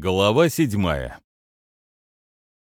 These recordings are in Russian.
Глава седьмая.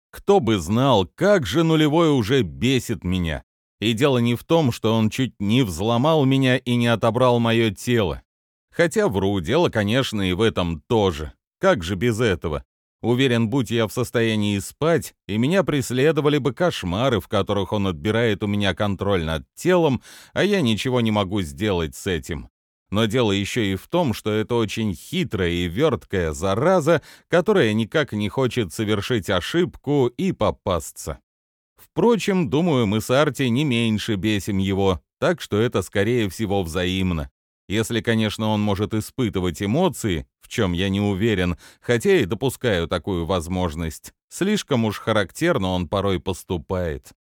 Кто бы знал, как же нулевой уже бесит меня. И дело не в том, что он чуть не взломал меня и не отобрал мое тело. Хотя вру, дело, конечно, и в этом тоже. Как же без этого? Уверен, будь я в состоянии спать, и меня преследовали бы кошмары, в которых он отбирает у меня контроль над телом, а я ничего не могу сделать с этим. Но дело еще и в том, что это очень хитрая и верткая зараза, которая никак не хочет совершить ошибку и попасться. Впрочем, думаю, мы с Арти не меньше бесим его, так что это, скорее всего, взаимно. Если, конечно, он может испытывать эмоции, в чем я не уверен, хотя и допускаю такую возможность. Слишком уж характерно он порой поступает.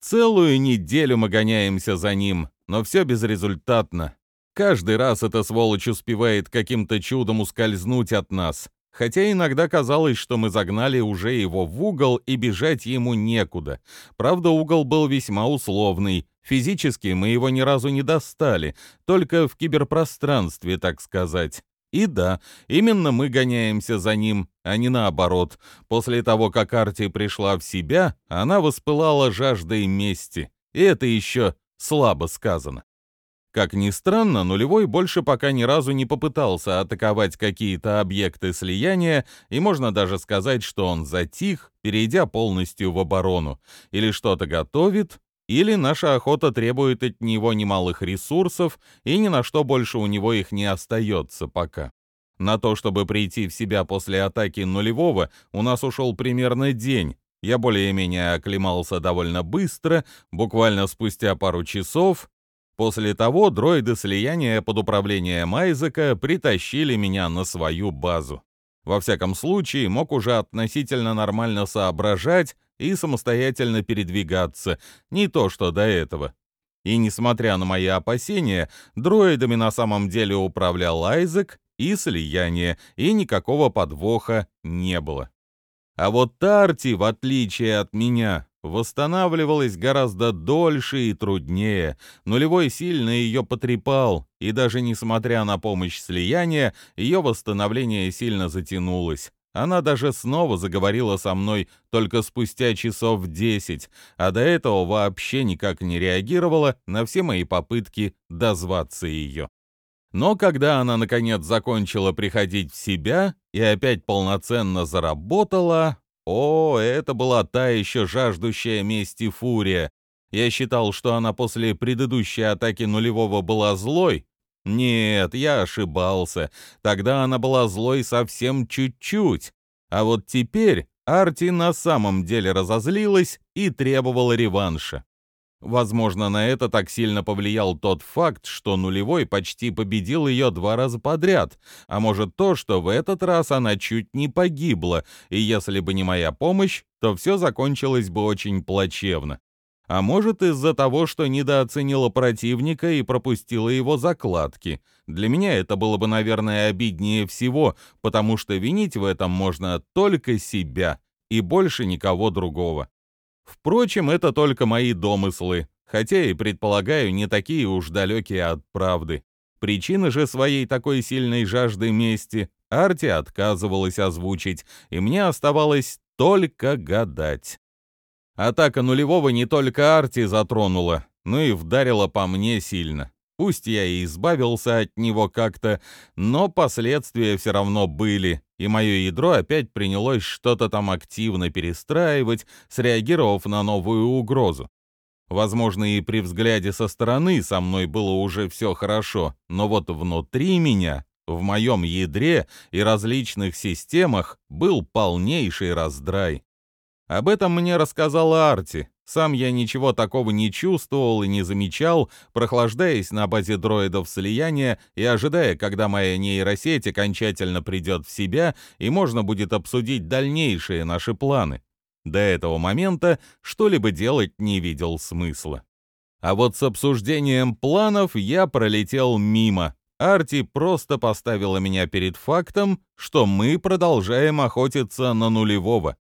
Целую неделю мы гоняемся за ним, но все безрезультатно. Каждый раз эта сволочь успевает каким-то чудом ускользнуть от нас, хотя иногда казалось, что мы загнали уже его в угол и бежать ему некуда. Правда, угол был весьма условный, физически мы его ни разу не достали, только в киберпространстве, так сказать. И да, именно мы гоняемся за ним, а не наоборот. После того, как Арти пришла в себя, она воспылала жаждой мести. И это еще слабо сказано. Как ни странно, нулевой больше пока ни разу не попытался атаковать какие-то объекты слияния, и можно даже сказать, что он затих, перейдя полностью в оборону, или что-то готовит, или наша охота требует от него немалых ресурсов, и ни на что больше у него их не остается пока. На то, чтобы прийти в себя после атаки нулевого, у нас ушел примерно день, я более-менее оклемался довольно быстро, буквально спустя пару часов, После того дроиды слияния под управлением Айзека притащили меня на свою базу. Во всяком случае, мог уже относительно нормально соображать и самостоятельно передвигаться, не то что до этого. И несмотря на мои опасения, дроидами на самом деле управлял Айзек и слияние, и никакого подвоха не было. А вот Тарти, в отличие от меня, восстанавливалась гораздо дольше и труднее. Нулевой сильно ее потрепал, и даже несмотря на помощь слияния, ее восстановление сильно затянулось. Она даже снова заговорила со мной только спустя часов десять, а до этого вообще никак не реагировала на все мои попытки дозваться ее. Но когда она, наконец, закончила приходить в себя и опять полноценно заработала, о, это была та еще жаждущая мести фурия. Я считал, что она после предыдущей атаки нулевого была злой. Нет, я ошибался. Тогда она была злой совсем чуть-чуть. А вот теперь Арти на самом деле разозлилась и требовала реванша. Возможно, на это так сильно повлиял тот факт, что нулевой почти победил ее два раза подряд, а может то, что в этот раз она чуть не погибла, и если бы не моя помощь, то все закончилось бы очень плачевно. А может из-за того, что недооценила противника и пропустила его закладки. Для меня это было бы, наверное, обиднее всего, потому что винить в этом можно только себя и больше никого другого. Впрочем, это только мои домыслы, хотя и, предполагаю, не такие уж далекие от правды. Причины же своей такой сильной жажды мести Арти отказывалась озвучить, и мне оставалось только гадать. Атака нулевого не только Арти затронула, но и вдарила по мне сильно. Пусть я и избавился от него как-то, но последствия все равно были, и мое ядро опять принялось что-то там активно перестраивать, среагировав на новую угрозу. Возможно, и при взгляде со стороны со мной было уже все хорошо, но вот внутри меня, в моем ядре и различных системах был полнейший раздрай. Об этом мне рассказала Арти, сам я ничего такого не чувствовал и не замечал, прохлаждаясь на базе дроидов слияния и ожидая, когда моя нейросеть окончательно придет в себя и можно будет обсудить дальнейшие наши планы. До этого момента что-либо делать не видел смысла. А вот с обсуждением планов я пролетел мимо. Арти просто поставила меня перед фактом, что мы продолжаем охотиться на нулевого.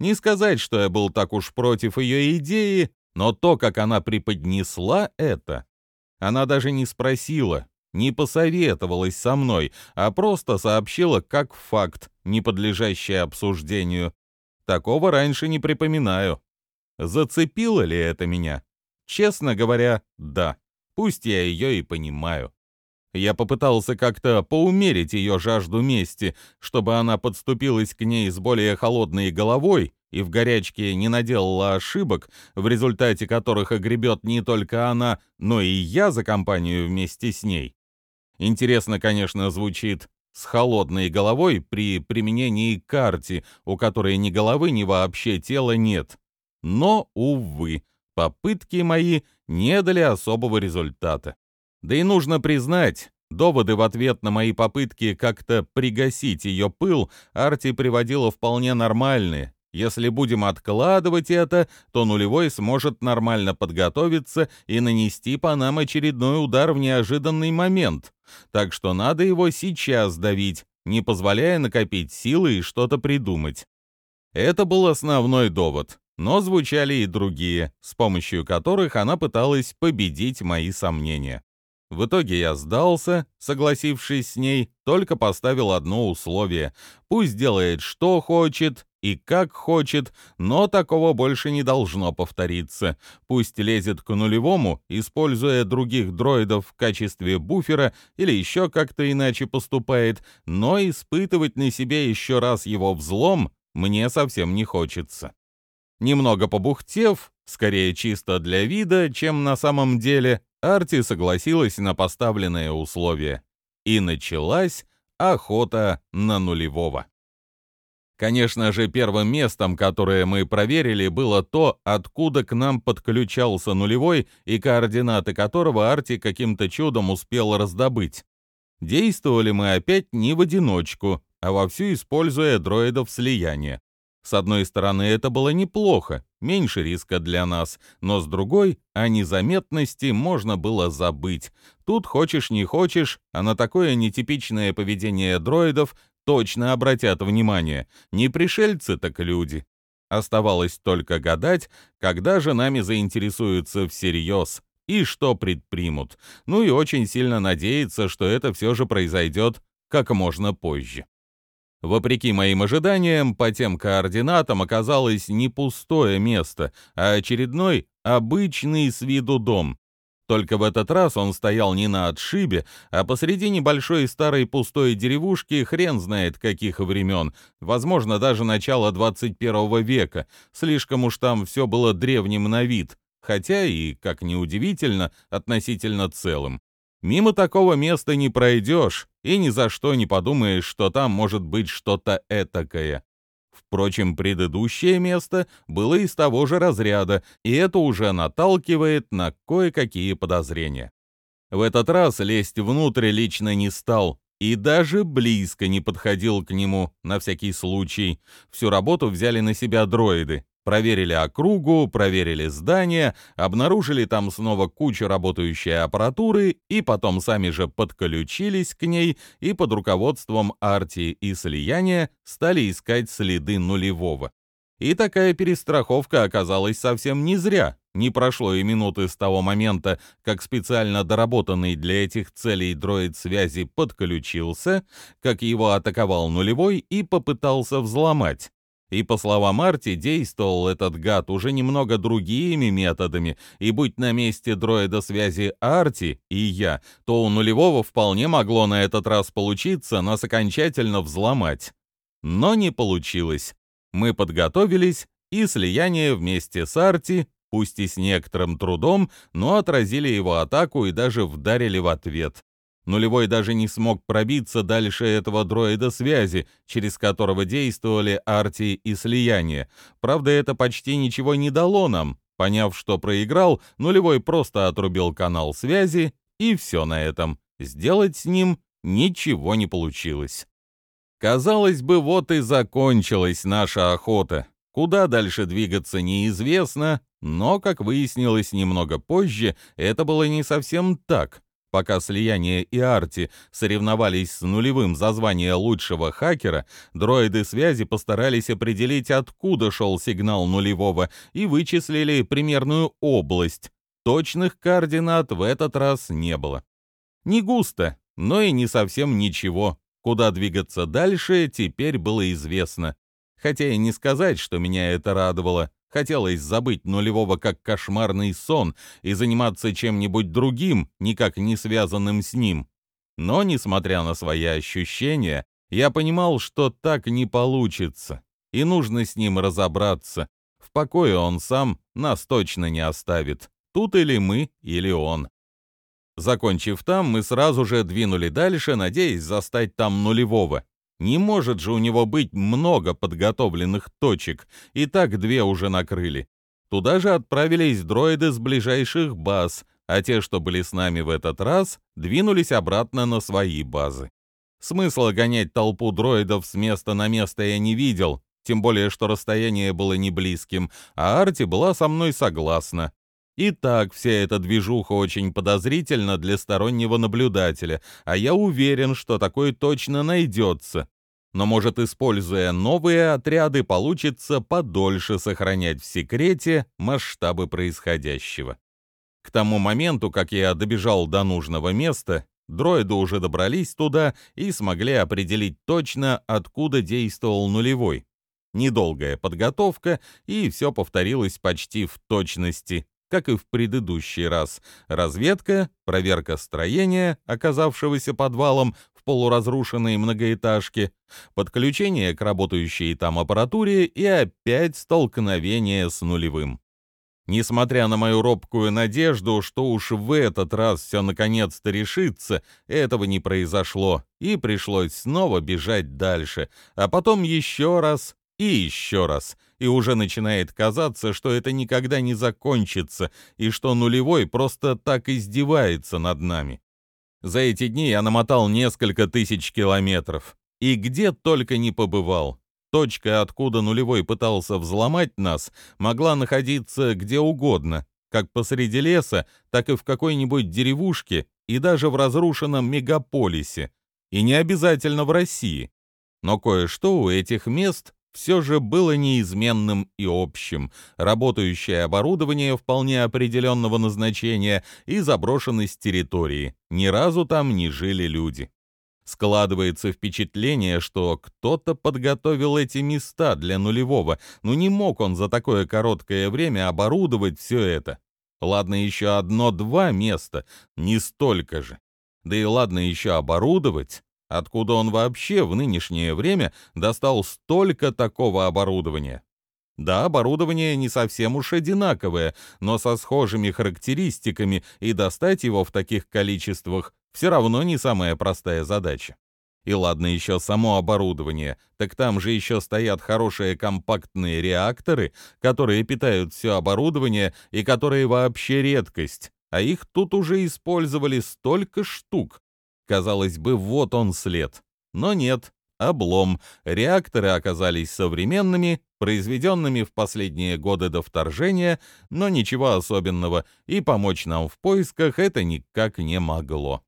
Не сказать, что я был так уж против ее идеи, но то, как она преподнесла это... Она даже не спросила, не посоветовалась со мной, а просто сообщила как факт, не подлежащее обсуждению. Такого раньше не припоминаю. Зацепило ли это меня? Честно говоря, да. Пусть я ее и понимаю. Я попытался как-то поумерить ее жажду мести, чтобы она подступилась к ней с более холодной головой и в горячке не наделала ошибок, в результате которых огребет не только она, но и я за компанию вместе с ней. Интересно, конечно, звучит с холодной головой при применении карте, у которой ни головы, ни вообще тела нет. Но, увы, попытки мои не дали особого результата. Да и нужно признать, доводы в ответ на мои попытки как-то пригасить ее пыл Арти приводила вполне нормальные. Если будем откладывать это, то нулевой сможет нормально подготовиться и нанести по нам очередной удар в неожиданный момент. Так что надо его сейчас давить, не позволяя накопить силы и что-то придумать. Это был основной довод, но звучали и другие, с помощью которых она пыталась победить мои сомнения. В итоге я сдался, согласившись с ней, только поставил одно условие. Пусть делает что хочет и как хочет, но такого больше не должно повториться. Пусть лезет к нулевому, используя других дроидов в качестве буфера или еще как-то иначе поступает, но испытывать на себе еще раз его взлом мне совсем не хочется. Немного побухтев, скорее чисто для вида, чем на самом деле, Арти согласилась на поставленные условия. И началась охота на нулевого. Конечно же, первым местом, которое мы проверили, было то, откуда к нам подключался нулевой и координаты которого Арти каким-то чудом успел раздобыть. Действовали мы опять не в одиночку, а вовсю используя дроидов слияния. С одной стороны, это было неплохо, меньше риска для нас, но с другой, о незаметности можно было забыть. Тут хочешь не хочешь, а на такое нетипичное поведение дроидов точно обратят внимание. Не пришельцы, так люди. Оставалось только гадать, когда же нами заинтересуются всерьез и что предпримут. Ну и очень сильно надеяться, что это все же произойдет как можно позже. Вопреки моим ожиданиям, по тем координатам оказалось не пустое место, а очередной обычный с виду дом. Только в этот раз он стоял не на отшибе, а посреди небольшой старой пустой деревушки хрен знает каких времен, возможно, даже начала 21 века. Слишком уж там все было древним на вид, хотя и, как ни удивительно, относительно целым. Мимо такого места не пройдешь и ни за что не подумаешь, что там может быть что-то этакое. Впрочем, предыдущее место было из того же разряда, и это уже наталкивает на кое-какие подозрения. В этот раз лезть внутрь лично не стал, и даже близко не подходил к нему на всякий случай. Всю работу взяли на себя дроиды, Проверили округу, проверили здание, обнаружили там снова кучу работающей аппаратуры и потом сами же подключились к ней и под руководством Арти и слияния стали искать следы нулевого. И такая перестраховка оказалась совсем не зря. Не прошло и минуты с того момента, как специально доработанный для этих целей дроид связи подключился, как его атаковал нулевой и попытался взломать. И, по словам Арти, действовал этот гад уже немного другими методами, и будь на месте дроида связи Арти и я, то у нулевого вполне могло на этот раз получиться нас окончательно взломать. Но не получилось. Мы подготовились, и слияние вместе с Арти, пусть и с некоторым трудом, но отразили его атаку и даже вдарили в ответ. Нулевой даже не смог пробиться дальше этого дроида связи, через которого действовали арти и слияние. Правда, это почти ничего не дало нам. Поняв, что проиграл, нулевой просто отрубил канал связи, и все на этом. Сделать с ним ничего не получилось. Казалось бы, вот и закончилась наша охота. Куда дальше двигаться неизвестно, но, как выяснилось немного позже, это было не совсем так. Пока Слияние и Арти соревновались с нулевым за звание лучшего хакера, дроиды связи постарались определить, откуда шел сигнал нулевого, и вычислили примерную область. Точных координат в этот раз не было. Не густо, но и не совсем ничего. Куда двигаться дальше, теперь было известно. Хотя и не сказать, что меня это радовало. Хотелось забыть нулевого как кошмарный сон и заниматься чем-нибудь другим, никак не связанным с ним. Но, несмотря на свои ощущения, я понимал, что так не получится, и нужно с ним разобраться. В покое он сам нас точно не оставит. Тут или мы, или он. Закончив там, мы сразу же двинули дальше, надеясь застать там нулевого. Не может же у него быть много подготовленных точек, и так две уже накрыли. Туда же отправились дроиды с ближайших баз, а те, что были с нами в этот раз, двинулись обратно на свои базы. Смысла гонять толпу дроидов с места на место я не видел, тем более что расстояние было не близким, а Арти была со мной согласна. И так вся эта движуха очень подозрительна для стороннего наблюдателя, а я уверен, что такой точно найдется. Но, может, используя новые отряды, получится подольше сохранять в секрете масштабы происходящего. К тому моменту, как я добежал до нужного места, дроиды уже добрались туда и смогли определить точно, откуда действовал нулевой. Недолгая подготовка, и все повторилось почти в точности как и в предыдущий раз. Разведка, проверка строения, оказавшегося подвалом в полуразрушенной многоэтажке, подключение к работающей там аппаратуре и опять столкновение с нулевым. Несмотря на мою робкую надежду, что уж в этот раз все наконец-то решится, этого не произошло, и пришлось снова бежать дальше, а потом еще раз и еще раз — и уже начинает казаться, что это никогда не закончится, и что нулевой просто так издевается над нами. За эти дни я намотал несколько тысяч километров, и где только не побывал. Точка, откуда нулевой пытался взломать нас, могла находиться где угодно, как посреди леса, так и в какой-нибудь деревушке и даже в разрушенном мегаполисе, и не обязательно в России. Но кое-что у этих мест все же было неизменным и общим, работающее оборудование вполне определенного назначения и заброшенность территории. Ни разу там не жили люди. Складывается впечатление, что кто-то подготовил эти места для нулевого, но не мог он за такое короткое время оборудовать все это. Ладно, еще одно-два места, не столько же. Да и ладно еще оборудовать, Откуда он вообще в нынешнее время достал столько такого оборудования? Да, оборудование не совсем уж одинаковое, но со схожими характеристиками, и достать его в таких количествах все равно не самая простая задача. И ладно еще само оборудование, так там же еще стоят хорошие компактные реакторы, которые питают все оборудование и которые вообще редкость, а их тут уже использовали столько штук, Казалось бы, вот он след. Но нет, облом. Реакторы оказались современными, произведенными в последние годы до вторжения, но ничего особенного, и помочь нам в поисках это никак не могло.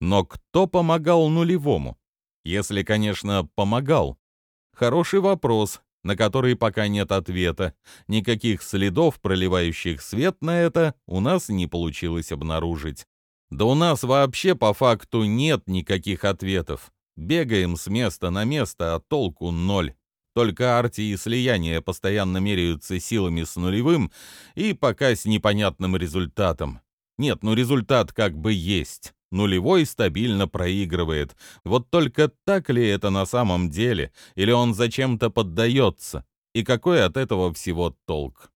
Но кто помогал нулевому? Если, конечно, помогал. Хороший вопрос, на который пока нет ответа. Никаких следов, проливающих свет на это, у нас не получилось обнаружить. Да у нас вообще по факту нет никаких ответов. Бегаем с места на место, а толку ноль. Только арти и слияние постоянно меряются силами с нулевым и пока с непонятным результатом. Нет, ну результат как бы есть. Нулевой стабильно проигрывает. Вот только так ли это на самом деле? Или он зачем-то поддается? И какой от этого всего толк?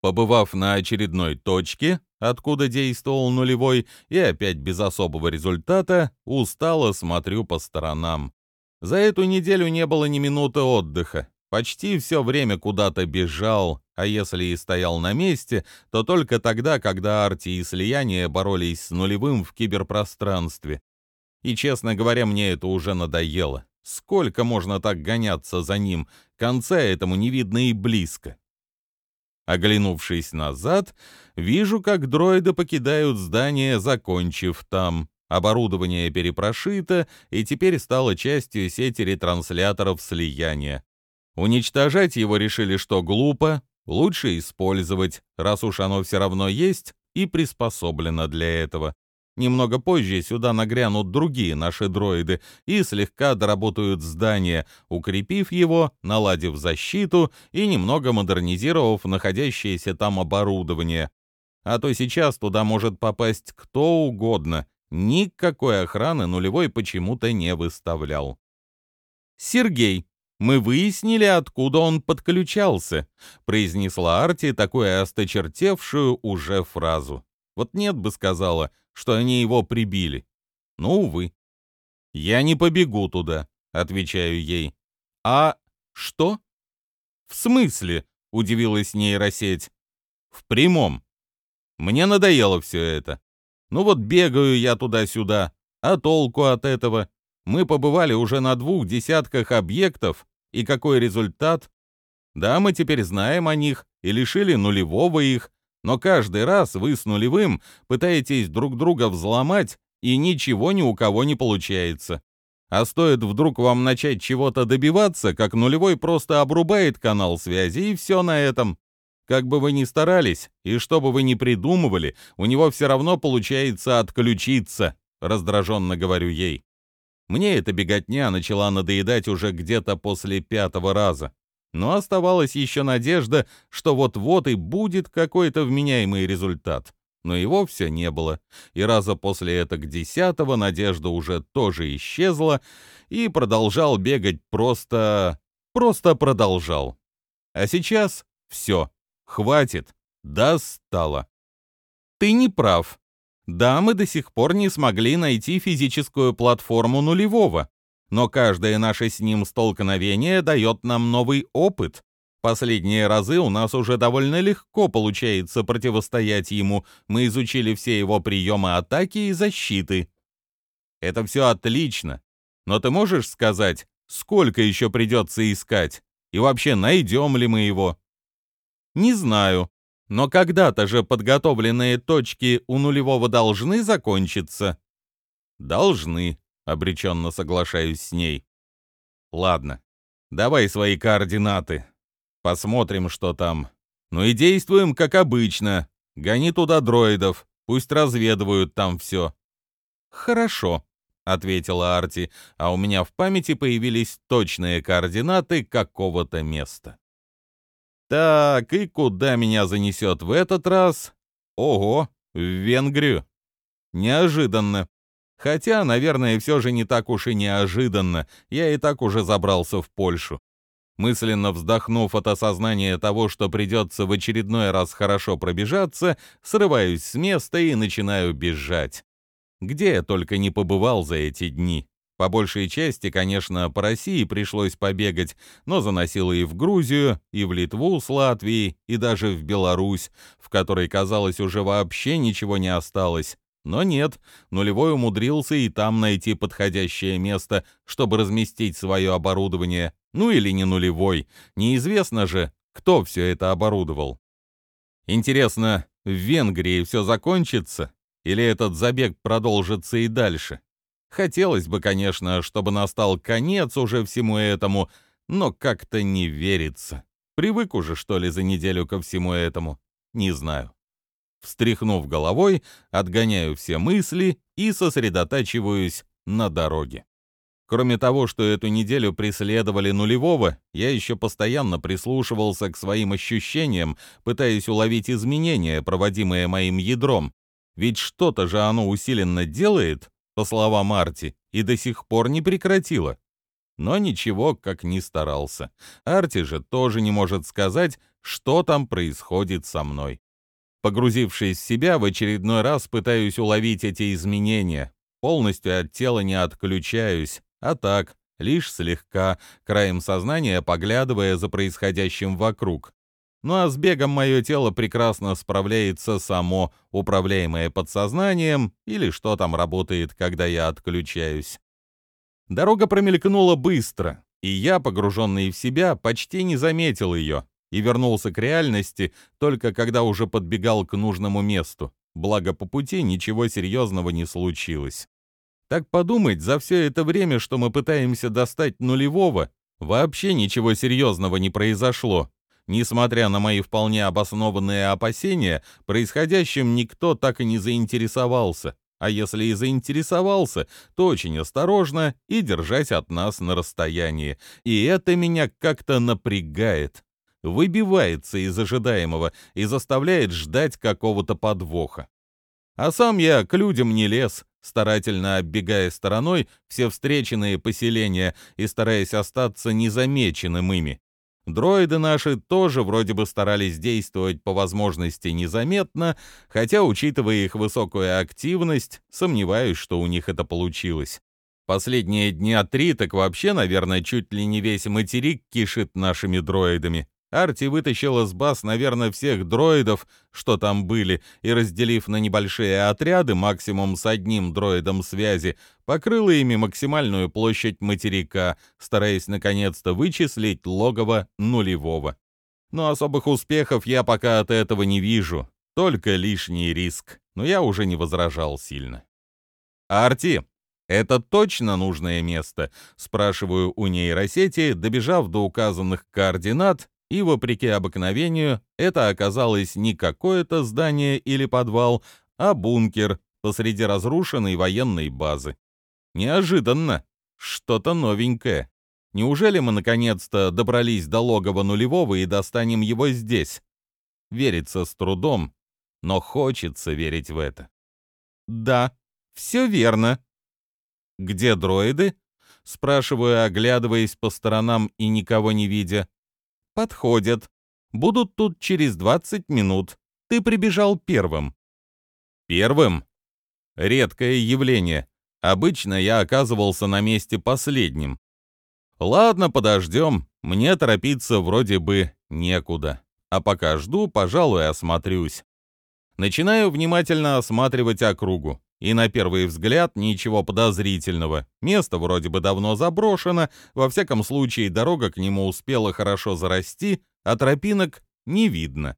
Побывав на очередной точке, откуда действовал нулевой, и опять без особого результата, устало смотрю по сторонам. За эту неделю не было ни минуты отдыха. Почти все время куда-то бежал, а если и стоял на месте, то только тогда, когда Арти и Слияние боролись с нулевым в киберпространстве. И, честно говоря, мне это уже надоело. Сколько можно так гоняться за ним? Конца этому не видно и близко. Оглянувшись назад, вижу, как дроиды покидают здание, закончив там. Оборудование перепрошито и теперь стало частью сети ретрансляторов слияния. Уничтожать его решили, что глупо, лучше использовать, раз уж оно все равно есть и приспособлено для этого. Немного позже сюда нагрянут другие наши дроиды и слегка доработают здание, укрепив его, наладив защиту и немного модернизировав находящееся там оборудование. А то сейчас туда может попасть кто угодно. Никакой охраны нулевой почему-то не выставлял. Сергей, мы выяснили, откуда он подключался», — произнесла Арти такую осточертевшую уже фразу. Вот нет бы сказала, что они его прибили. Ну, увы. «Я не побегу туда», — отвечаю ей. «А что?» «В смысле?» — удивилась нейросеть. «В прямом. Мне надоело все это. Ну вот бегаю я туда-сюда, а толку от этого? Мы побывали уже на двух десятках объектов, и какой результат? Да, мы теперь знаем о них и лишили нулевого их, но каждый раз вы с нулевым пытаетесь друг друга взломать, и ничего ни у кого не получается. А стоит вдруг вам начать чего-то добиваться, как нулевой просто обрубает канал связи, и все на этом. Как бы вы ни старались, и что бы вы ни придумывали, у него все равно получается отключиться, раздраженно говорю ей. Мне эта беготня начала надоедать уже где-то после пятого раза. Но оставалась еще надежда, что вот-вот и будет какой-то вменяемый результат. Но его все не было, и раза после этого десятого надежда уже тоже исчезла, и продолжал бегать просто... просто продолжал. А сейчас все, хватит, достало. Ты не прав, да, мы до сих пор не смогли найти физическую платформу нулевого, но каждое наше с ним столкновение дает нам новый опыт. Последние разы у нас уже довольно легко получается противостоять ему, мы изучили все его приемы атаки и защиты. Это все отлично, но ты можешь сказать, сколько еще придется искать? И вообще, найдем ли мы его? Не знаю, но когда-то же подготовленные точки у нулевого должны закончиться. Должны, обреченно соглашаюсь с ней. Ладно, давай свои координаты. Посмотрим, что там. Ну и действуем, как обычно. Гони туда дроидов, пусть разведывают там все. Хорошо, ответила Арти, а у меня в памяти появились точные координаты какого-то места. Так, и куда меня занесет в этот раз? Ого, в Венгрию. Неожиданно. Хотя, наверное, все же не так уж и неожиданно. Я и так уже забрался в Польшу. Мысленно вздохнув от осознания того, что придется в очередной раз хорошо пробежаться, срываюсь с места и начинаю бежать. Где я только не побывал за эти дни. По большей части, конечно, по России пришлось побегать, но заносило и в Грузию, и в Литву с Латвией, и даже в Беларусь, в которой, казалось, уже вообще ничего не осталось. Но нет, нулевой умудрился и там найти подходящее место, чтобы разместить свое оборудование. Ну или не нулевой, неизвестно же, кто все это оборудовал. Интересно, в Венгрии все закончится? Или этот забег продолжится и дальше? Хотелось бы, конечно, чтобы настал конец уже всему этому, но как-то не верится. Привык уже, что ли, за неделю ко всему этому? Не знаю. Встряхнув головой, отгоняю все мысли и сосредотачиваюсь на дороге. Кроме того, что эту неделю преследовали нулевого, я еще постоянно прислушивался к своим ощущениям, пытаясь уловить изменения, проводимые моим ядром. Ведь что-то же оно усиленно делает, по словам Арти, и до сих пор не прекратила. Но ничего, как ни старался. Арти же тоже не может сказать, что там происходит со мной. Погрузившись в себя, в очередной раз пытаюсь уловить эти изменения. Полностью от тела не отключаюсь, а так, лишь слегка, краем сознания поглядывая за происходящим вокруг. Ну а с бегом мое тело прекрасно справляется само, управляемое подсознанием или что там работает, когда я отключаюсь. Дорога промелькнула быстро, и я, погруженный в себя, почти не заметил ее и вернулся к реальности только когда уже подбегал к нужному месту. Благо по пути ничего серьезного не случилось. Так подумать, за все это время, что мы пытаемся достать нулевого, вообще ничего серьезного не произошло. Несмотря на мои вполне обоснованные опасения, происходящим никто так и не заинтересовался. а если и заинтересовался, то очень осторожно и держась от нас на расстоянии. И это меня как-то напрягает, выбивается из ожидаемого и заставляет ждать какого-то подвоха. А сам я к людям не лез, старательно оббегая стороной все встреченные поселения и стараясь остаться незамеченным ими. Дроиды наши тоже вроде бы старались действовать по возможности незаметно, хотя, учитывая их высокую активность, сомневаюсь, что у них это получилось. Последние дня три так вообще, наверное, чуть ли не весь материк кишит нашими дроидами. Арти вытащил из баз, наверное, всех дроидов, что там были, и, разделив на небольшие отряды, максимум с одним дроидом связи, покрыла ими максимальную площадь материка, стараясь наконец-то вычислить логово нулевого. Но особых успехов я пока от этого не вижу, только лишний риск, но я уже не возражал сильно. «Арти, это точно нужное место?» — спрашиваю у нейросети, добежав до указанных координат и, вопреки обыкновению, это оказалось не какое-то здание или подвал, а бункер посреди разрушенной военной базы. Неожиданно. Что-то новенькое. Неужели мы наконец-то добрались до логова нулевого и достанем его здесь? Верится с трудом, но хочется верить в это. Да, все верно. Где дроиды? Спрашиваю, оглядываясь по сторонам и никого не видя. Подходят. Будут тут через 20 минут. Ты прибежал первым. Первым? Редкое явление. Обычно я оказывался на месте последним. Ладно, подождем. Мне торопиться вроде бы некуда. А пока жду, пожалуй, осмотрюсь. Начинаю внимательно осматривать округу. И на первый взгляд ничего подозрительного. Место вроде бы давно заброшено, во всяком случае дорога к нему успела хорошо зарасти, а тропинок не видно.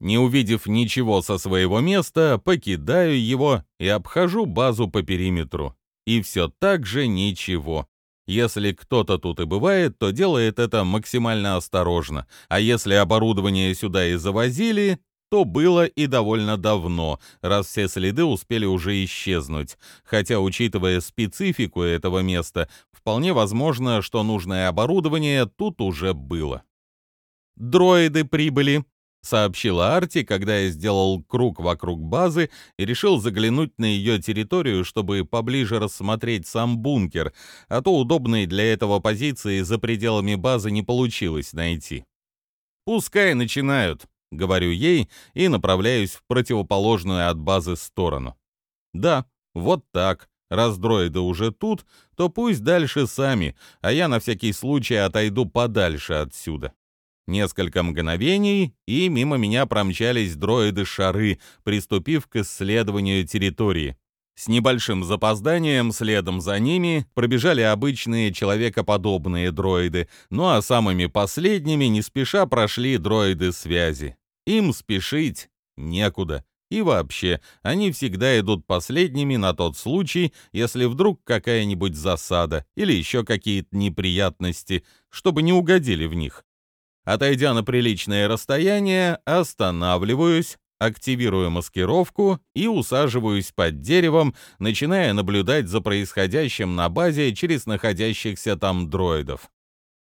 Не увидев ничего со своего места, покидаю его и обхожу базу по периметру. И все так же ничего. Если кто-то тут и бывает, то делает это максимально осторожно, а если оборудование сюда и завозили, то было и довольно давно, раз все следы успели уже исчезнуть. Хотя, учитывая специфику этого места, вполне возможно, что нужное оборудование тут уже было. «Дроиды прибыли», — сообщила Арти, когда я сделал круг вокруг базы и решил заглянуть на ее территорию, чтобы поближе рассмотреть сам бункер, а то удобной для этого позиции за пределами базы не получилось найти. «Пускай начинают», говорю ей и направляюсь в противоположную от базы сторону. Да, вот так. Раз дроиды уже тут, то пусть дальше сами, а я на всякий случай отойду подальше отсюда. Несколько мгновений, и мимо меня промчались дроиды-шары, приступив к исследованию территории. С небольшим запозданием следом за ними пробежали обычные человекоподобные дроиды, ну а самыми последними не спеша прошли дроиды связи. Им спешить некуда. И вообще, они всегда идут последними на тот случай, если вдруг какая-нибудь засада или еще какие-то неприятности, чтобы не угодили в них. Отойдя на приличное расстояние, останавливаюсь, активирую маскировку и усаживаюсь под деревом, начиная наблюдать за происходящим на базе через находящихся там дроидов.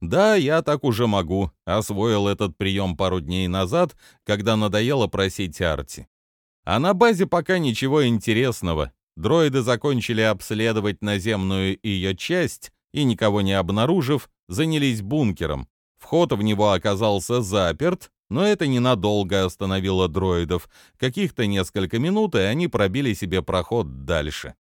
Да, я так уже могу. Освоил этот прием пару дней назад, когда надоело просить Арти. А на базе пока ничего интересного. Дроиды закончили обследовать наземную ее часть и, никого не обнаружив, занялись бункером. Вход в него оказался заперт, но это ненадолго остановило дроидов. Каких-то несколько минут, и они пробили себе проход дальше.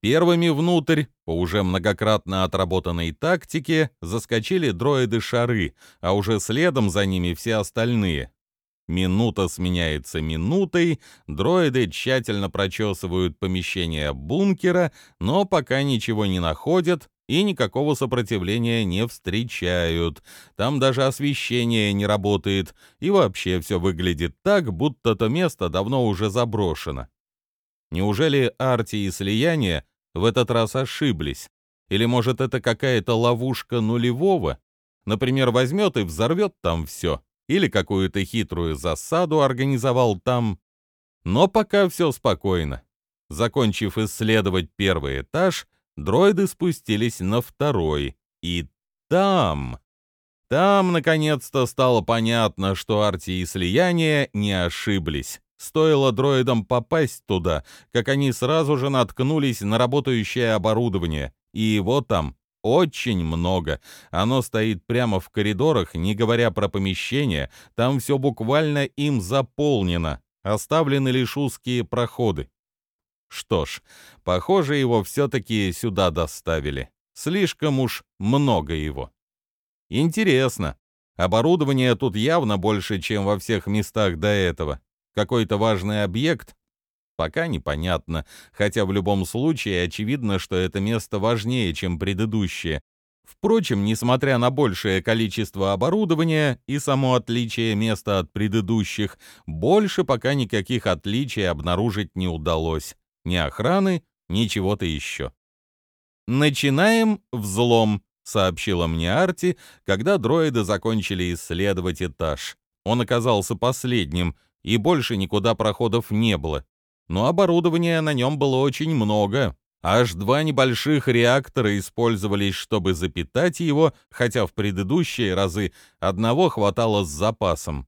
Первыми внутрь, по уже многократно отработанной тактике, заскочили дроиды-шары, а уже следом за ними все остальные. Минута сменяется минутой, дроиды тщательно прочесывают помещение бункера, но пока ничего не находят и никакого сопротивления не встречают. Там даже освещение не работает, и вообще все выглядит так, будто то место давно уже заброшено. Неужели Арти и Слияние в этот раз ошиблись? Или, может, это какая-то ловушка нулевого? Например, возьмет и взорвет там все. Или какую-то хитрую засаду организовал там. Но пока все спокойно. Закончив исследовать первый этаж, дроиды спустились на второй. И там... Там, наконец-то, стало понятно, что Арти и Слияние не ошиблись. Стоило дроидам попасть туда, как они сразу же наткнулись на работающее оборудование, и его там очень много. Оно стоит прямо в коридорах, не говоря про помещения, там все буквально им заполнено, оставлены лишь узкие проходы. Что ж, похоже, его все-таки сюда доставили. Слишком уж много его. Интересно. Оборудование тут явно больше, чем во всех местах до этого. Какой-то важный объект? Пока непонятно, хотя в любом случае очевидно, что это место важнее, чем предыдущее. Впрочем, несмотря на большее количество оборудования и само отличие места от предыдущих, больше пока никаких отличий обнаружить не удалось. Ни охраны, ни чего-то еще. «Начинаем взлом», — сообщила мне Арти, когда дроиды закончили исследовать этаж. Он оказался последним, и больше никуда проходов не было. Но оборудования на нем было очень много. Аж два небольших реактора использовались, чтобы запитать его, хотя в предыдущие разы одного хватало с запасом.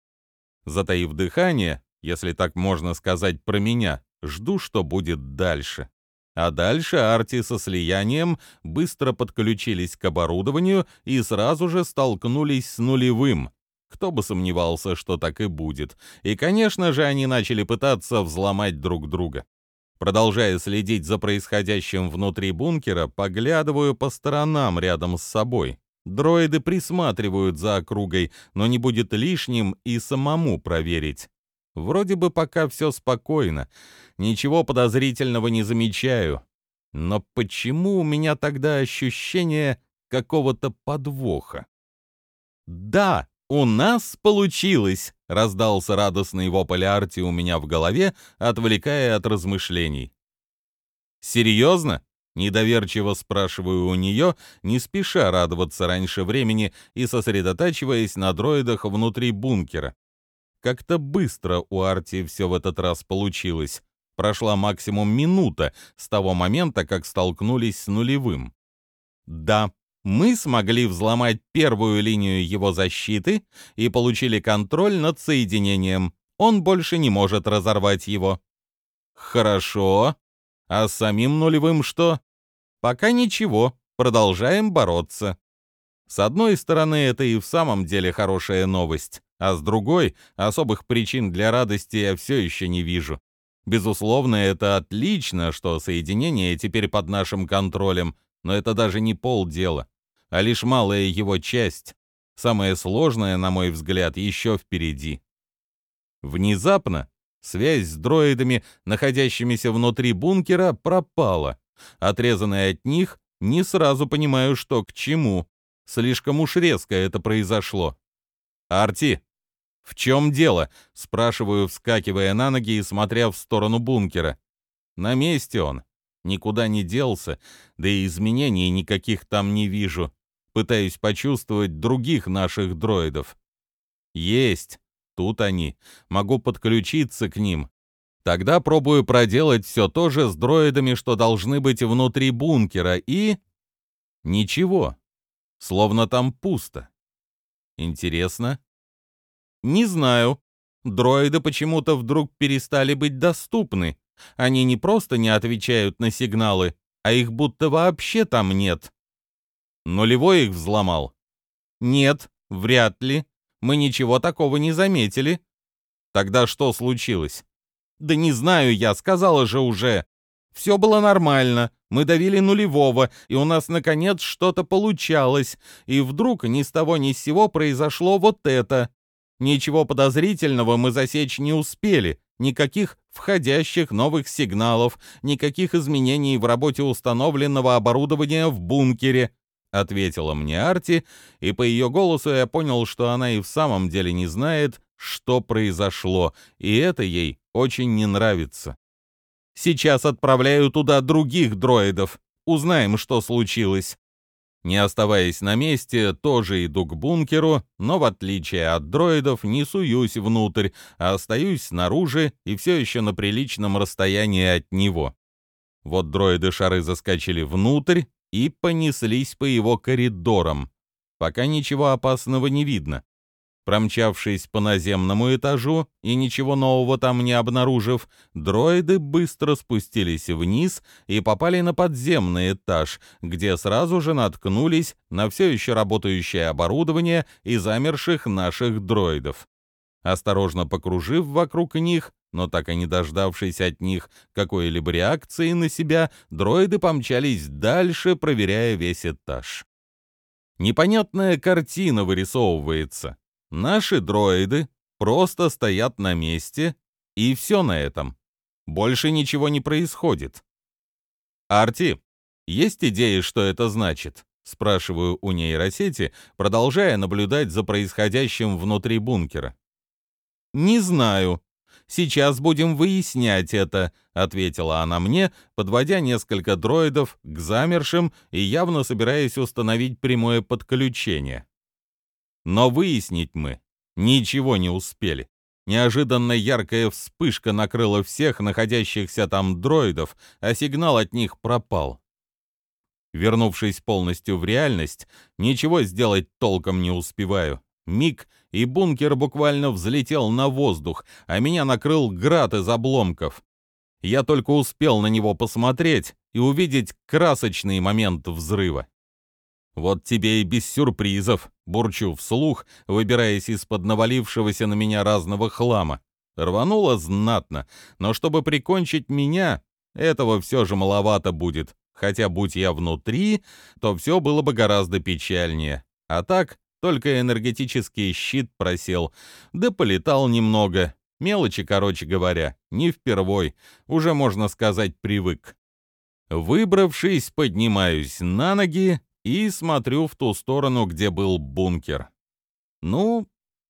Затаив дыхание, если так можно сказать про меня, жду, что будет дальше. А дальше Арти со слиянием быстро подключились к оборудованию и сразу же столкнулись с нулевым. Кто бы сомневался, что так и будет. И, конечно же, они начали пытаться взломать друг друга. Продолжая следить за происходящим внутри бункера, поглядываю по сторонам рядом с собой. Дроиды присматривают за округой, но не будет лишним и самому проверить. Вроде бы пока все спокойно, ничего подозрительного не замечаю. Но почему у меня тогда ощущение какого-то подвоха? Да, «У нас получилось!» — раздался радостный вопль Арти у меня в голове, отвлекая от размышлений. «Серьезно?» — недоверчиво спрашиваю у нее, не спеша радоваться раньше времени и сосредотачиваясь на дроидах внутри бункера. Как-то быстро у Арти все в этот раз получилось. Прошла максимум минута с того момента, как столкнулись с нулевым. «Да», мы смогли взломать первую линию его защиты и получили контроль над соединением. Он больше не может разорвать его. Хорошо. А с самим нулевым что? Пока ничего. Продолжаем бороться. С одной стороны, это и в самом деле хорошая новость, а с другой, особых причин для радости я все еще не вижу. Безусловно, это отлично, что соединение теперь под нашим контролем, но это даже не полдела, а лишь малая его часть. Самое сложное, на мой взгляд, еще впереди. Внезапно связь с дроидами, находящимися внутри бункера, пропала. Отрезанный от них, не сразу понимаю, что к чему. Слишком уж резко это произошло. «Арти, в чем дело?» — спрашиваю, вскакивая на ноги и смотря в сторону бункера. На месте он никуда не делся, да и изменений никаких там не вижу. Пытаюсь почувствовать других наших дроидов. Есть. Тут они. Могу подключиться к ним. Тогда пробую проделать все то же с дроидами, что должны быть внутри бункера, и... Ничего. Словно там пусто. Интересно? Не знаю. Дроиды почему-то вдруг перестали быть доступны. Они не просто не отвечают на сигналы, а их будто вообще там нет. Нулевой их взломал? Нет, вряд ли. Мы ничего такого не заметили. Тогда что случилось? Да не знаю я, сказала же уже. Все было нормально. Мы давили нулевого, и у нас, наконец, что-то получалось. И вдруг ни с того ни с сего произошло вот это. Ничего подозрительного мы засечь не успели, никаких входящих новых сигналов, никаких изменений в работе установленного оборудования в бункере. — ответила мне Арти, и по ее голосу я понял, что она и в самом деле не знает, что произошло, и это ей очень не нравится. «Сейчас отправляю туда других дроидов. Узнаем, что случилось». Не оставаясь на месте, тоже иду к бункеру, но в отличие от дроидов не суюсь внутрь, а остаюсь снаружи и все еще на приличном расстоянии от него. Вот дроиды-шары заскочили внутрь и понеслись по его коридорам. Пока ничего опасного не видно. Промчавшись по наземному этажу и ничего нового там не обнаружив, дроиды быстро спустились вниз и попали на подземный этаж, где сразу же наткнулись на все еще работающее оборудование и замерших наших дроидов. Осторожно покружив вокруг них, но так и не дождавшись от них какой-либо реакции на себя, дроиды помчались дальше, проверяя весь этаж. Непонятная картина вырисовывается. Наши дроиды просто стоят на месте, и все на этом. Больше ничего не происходит. «Арти, есть идеи, что это значит?» — спрашиваю у нейросети, продолжая наблюдать за происходящим внутри бункера. «Не знаю. Сейчас будем выяснять это», — ответила она мне, подводя несколько дроидов к замершим и явно собираясь установить прямое подключение. Но выяснить мы ничего не успели. Неожиданно яркая вспышка накрыла всех находящихся там дроидов, а сигнал от них пропал. Вернувшись полностью в реальность, ничего сделать толком не успеваю. Миг, и бункер буквально взлетел на воздух, а меня накрыл град из обломков. Я только успел на него посмотреть и увидеть красочный момент взрыва. Вот тебе и без сюрпризов, бурчу вслух, выбираясь из-под навалившегося на меня разного хлама. Рвануло знатно, но чтобы прикончить меня, этого все же маловато будет. Хотя, будь я внутри, то все было бы гораздо печальнее. А так, только энергетический щит просел, да полетал немного. Мелочи, короче говоря, не впервой, уже, можно сказать, привык. Выбравшись, поднимаюсь на ноги и смотрю в ту сторону, где был бункер. Ну,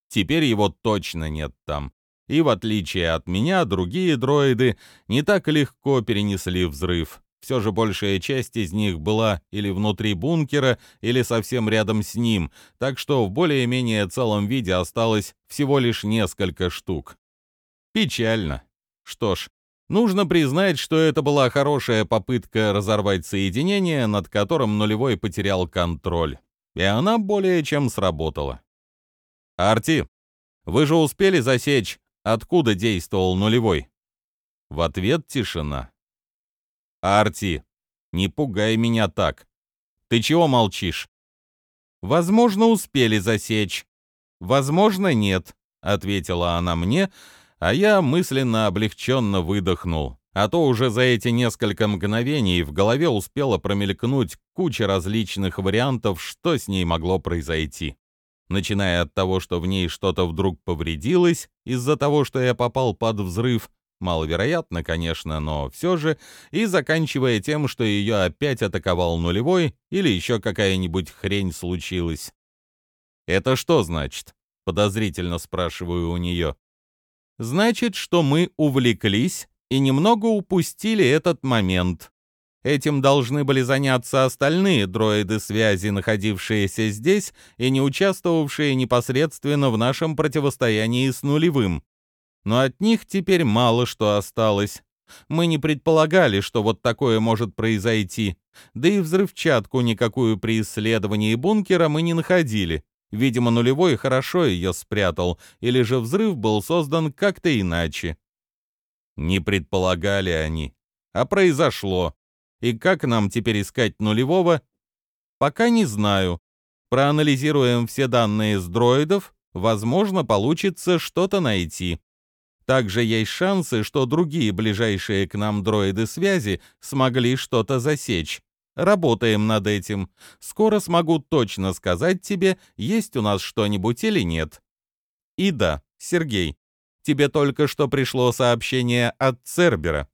теперь его точно нет там. И в отличие от меня, другие дроиды не так легко перенесли взрыв. Все же большая часть из них была или внутри бункера, или совсем рядом с ним, так что в более-менее целом виде осталось всего лишь несколько штук. Печально. Что ж, Нужно признать, что это была хорошая попытка разорвать соединение, над которым нулевой потерял контроль. И она более чем сработала. «Арти, вы же успели засечь, откуда действовал нулевой?» В ответ тишина. «Арти, не пугай меня так. Ты чего молчишь?» «Возможно, успели засечь. Возможно, нет», — ответила она мне, — а я мысленно облегченно выдохнул. А то уже за эти несколько мгновений в голове успела промелькнуть куча различных вариантов, что с ней могло произойти. Начиная от того, что в ней что-то вдруг повредилось из-за того, что я попал под взрыв, маловероятно, конечно, но все же, и заканчивая тем, что ее опять атаковал нулевой или еще какая-нибудь хрень случилась. «Это что значит?» — подозрительно спрашиваю у нее значит, что мы увлеклись и немного упустили этот момент. Этим должны были заняться остальные дроиды связи, находившиеся здесь и не участвовавшие непосредственно в нашем противостоянии с нулевым. Но от них теперь мало что осталось. Мы не предполагали, что вот такое может произойти, да и взрывчатку никакую при исследовании бункера мы не находили. Видимо, нулевой хорошо ее спрятал, или же взрыв был создан как-то иначе. Не предполагали они, а произошло. И как нам теперь искать нулевого? Пока не знаю. Проанализируем все данные с дроидов, возможно, получится что-то найти. Также есть шансы, что другие ближайшие к нам дроиды связи смогли что-то засечь. Работаем над этим. Скоро смогу точно сказать тебе, есть у нас что-нибудь или нет. И да, Сергей, тебе только что пришло сообщение от Цербера.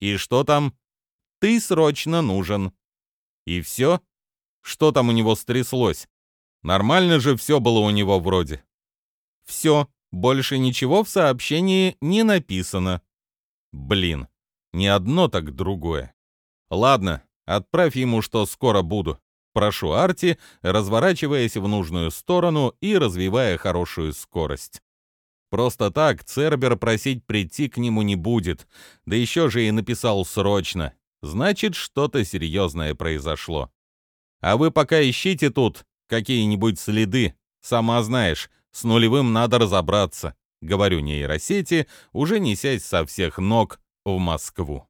И что там? Ты срочно нужен. И все? Что там у него стряслось? Нормально же все было у него вроде. Все, больше ничего в сообщении не написано. Блин, не одно, так другое. Ладно, Отправь ему, что скоро буду. Прошу Арти, разворачиваясь в нужную сторону и развивая хорошую скорость. Просто так Цербер просить прийти к нему не будет, да еще же и написал срочно. Значит, что-то серьезное произошло. А вы пока ищите тут какие-нибудь следы. Сама знаешь, с нулевым надо разобраться. Говорю нейросети, уже несясь со всех ног в Москву.